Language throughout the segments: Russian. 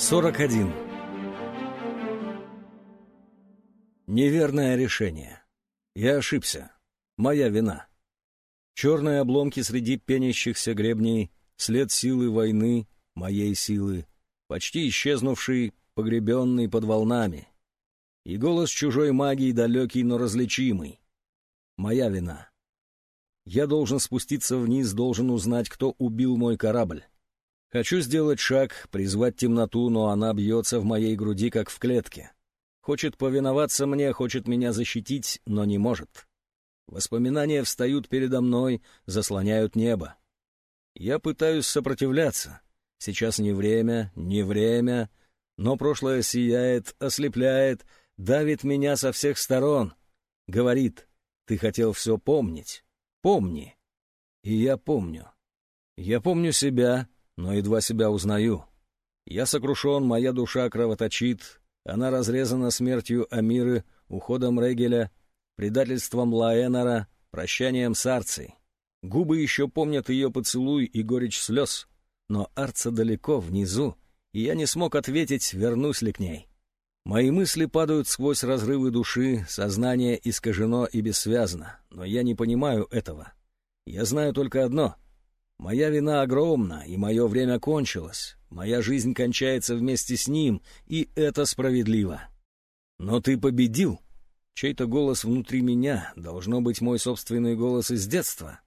41. Неверное решение. Я ошибся. Моя вина. Черные обломки среди пенящихся гребней, след силы войны, моей силы, почти исчезнувший, погребенный под волнами. И голос чужой магии далекий, но различимый. Моя вина. Я должен спуститься вниз, должен узнать, кто убил мой корабль. Хочу сделать шаг, призвать темноту, но она бьется в моей груди, как в клетке. Хочет повиноваться мне, хочет меня защитить, но не может. Воспоминания встают передо мной, заслоняют небо. Я пытаюсь сопротивляться. Сейчас не время, не время, но прошлое сияет, ослепляет, давит меня со всех сторон. Говорит, ты хотел все помнить. Помни. И я помню. Я помню себя, но едва себя узнаю. Я сокрушен, моя душа кровоточит, она разрезана смертью Амиры, уходом Регеля, предательством Лаэнора, прощанием с Арцей. Губы еще помнят ее поцелуй и горечь слез, но Арца далеко, внизу, и я не смог ответить, вернусь ли к ней. Мои мысли падают сквозь разрывы души, сознание искажено и бессвязно, но я не понимаю этого. Я знаю только одно — Моя вина огромна, и мое время кончилось. Моя жизнь кончается вместе с ним, и это справедливо. Но ты победил. Чей-то голос внутри меня, должно быть мой собственный голос из детства.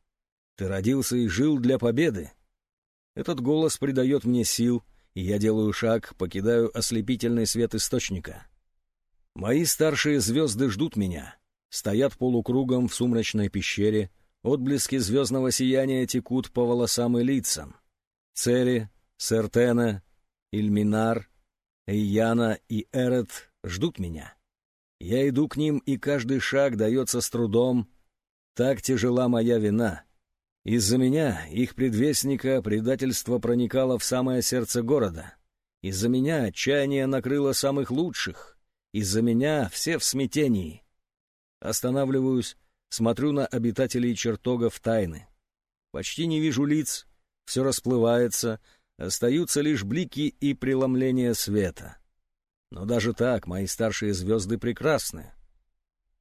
Ты родился и жил для победы. Этот голос придает мне сил, и я делаю шаг, покидаю ослепительный свет источника. Мои старшие звезды ждут меня, стоят полукругом в сумрачной пещере — Отблески звездного сияния текут по волосам и лицам. Цели, Сертена, Ильминар, Эйяна и Эрет ждут меня. Я иду к ним, и каждый шаг дается с трудом. Так тяжела моя вина. Из-за меня, их предвестника, предательство проникало в самое сердце города. Из-за меня отчаяние накрыло самых лучших. Из-за меня все в смятении. Останавливаюсь, смотрю на обитателей чертогов тайны. Почти не вижу лиц, все расплывается, остаются лишь блики и преломления света. Но даже так мои старшие звезды прекрасны.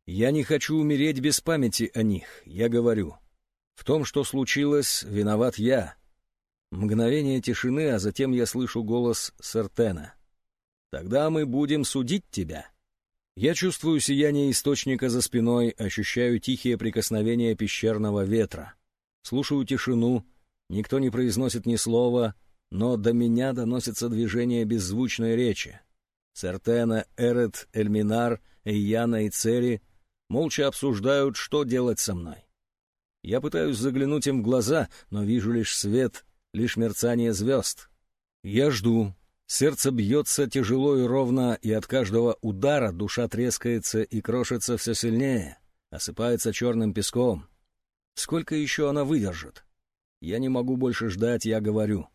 Я не хочу умереть без памяти о них, я говорю. В том, что случилось, виноват я. Мгновение тишины, а затем я слышу голос Сертена. «Тогда мы будем судить тебя». Я чувствую сияние источника за спиной, ощущаю тихие прикосновения пещерного ветра. Слушаю тишину, никто не произносит ни слова, но до меня доносится движение беззвучной речи. Сертена, Эрет, Эльминар, Эйяна и Цери молча обсуждают, что делать со мной. Я пытаюсь заглянуть им в глаза, но вижу лишь свет, лишь мерцание звезд. Я жду, Сердце бьется тяжело и ровно, и от каждого удара душа трескается и крошится все сильнее, осыпается черным песком. Сколько еще она выдержит? Я не могу больше ждать, я говорю.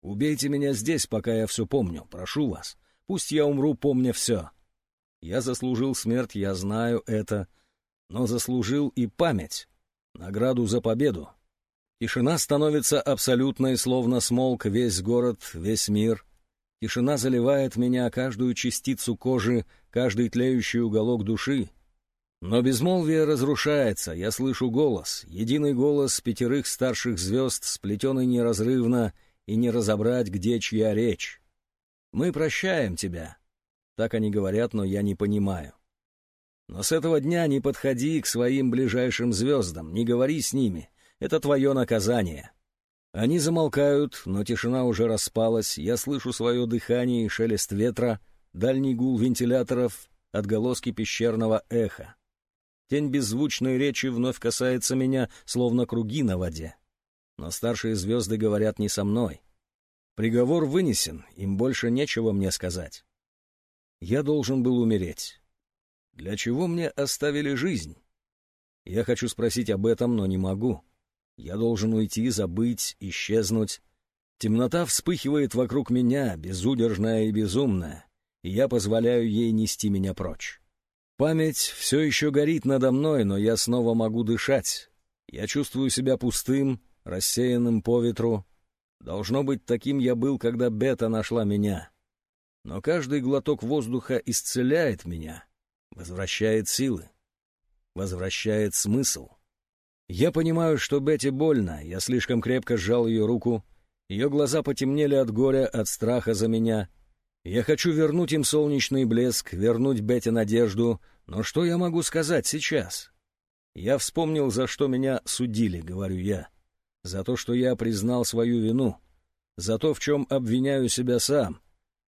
Убейте меня здесь, пока я все помню, прошу вас. Пусть я умру, помня все. Я заслужил смерть, я знаю это, но заслужил и память, награду за победу. Тишина становится абсолютной, словно смолк весь город, весь мир — Тишина заливает меня, каждую частицу кожи, каждый тлеющий уголок души. Но безмолвие разрушается, я слышу голос, единый голос пятерых старших звезд, сплетенный неразрывно, и не разобрать, где чья речь. «Мы прощаем тебя», — так они говорят, но я не понимаю. Но с этого дня не подходи к своим ближайшим звездам, не говори с ними, это твое наказание. Они замолкают, но тишина уже распалась, я слышу свое дыхание и шелест ветра, дальний гул вентиляторов, отголоски пещерного эха. Тень беззвучной речи вновь касается меня, словно круги на воде. Но старшие звезды говорят не со мной. Приговор вынесен, им больше нечего мне сказать. Я должен был умереть. Для чего мне оставили жизнь? Я хочу спросить об этом, но не могу. Я должен уйти, забыть, исчезнуть. Темнота вспыхивает вокруг меня, безудержная и безумная, и я позволяю ей нести меня прочь. Память все еще горит надо мной, но я снова могу дышать. Я чувствую себя пустым, рассеянным по ветру. Должно быть, таким я был, когда Бета нашла меня. Но каждый глоток воздуха исцеляет меня, возвращает силы, возвращает смысл. Я понимаю, что Бетти больно, я слишком крепко сжал ее руку, ее глаза потемнели от горя, от страха за меня. Я хочу вернуть им солнечный блеск, вернуть Бетти надежду, но что я могу сказать сейчас? Я вспомнил, за что меня судили, говорю я. За то, что я признал свою вину. За то, в чем обвиняю себя сам.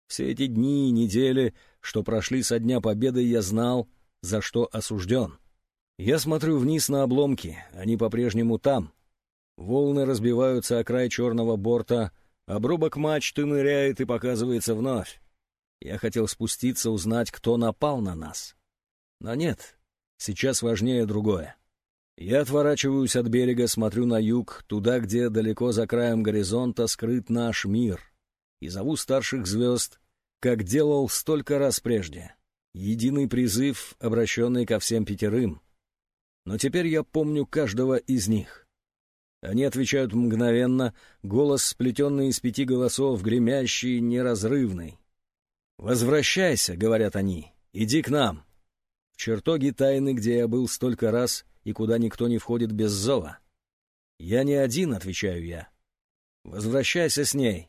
Все эти дни и недели, что прошли со дня победы, я знал, за что осужден. Я смотрю вниз на обломки, они по-прежнему там. Волны разбиваются о край черного борта, обрубок мачты ныряет и показывается вновь. Я хотел спуститься, узнать, кто напал на нас. Но нет, сейчас важнее другое. Я отворачиваюсь от берега, смотрю на юг, туда, где далеко за краем горизонта скрыт наш мир, и зову старших звезд, как делал столько раз прежде. Единый призыв, обращенный ко всем пятерым. Но теперь я помню каждого из них. Они отвечают мгновенно, голос, сплетенный из пяти голосов, гремящий, неразрывный. «Возвращайся», — говорят они, — «иди к нам». В чертоге тайны, где я был столько раз и куда никто не входит без зова. «Я не один», — отвечаю я. «Возвращайся с ней».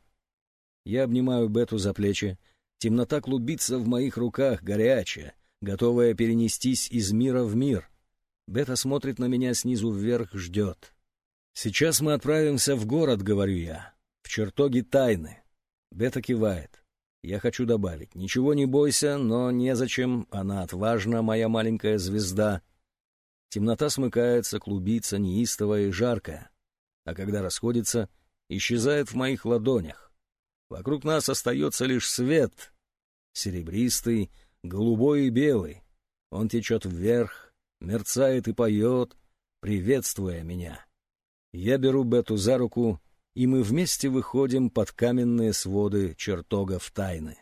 Я обнимаю Бету за плечи. Темнота клубится в моих руках, горячая, готовая перенестись из мира в мир. Бета смотрит на меня снизу вверх, ждет. «Сейчас мы отправимся в город», — говорю я, — «в чертоги тайны». Бета кивает. Я хочу добавить, ничего не бойся, но незачем, она отважна, моя маленькая звезда. Темнота смыкается, клубится, неистовая и жаркая, а когда расходится, исчезает в моих ладонях. Вокруг нас остается лишь свет, серебристый, голубой и белый. Он течет вверх, мерцает и поет, приветствуя меня. Я беру Бету за руку, и мы вместе выходим под каменные своды чертогов тайны.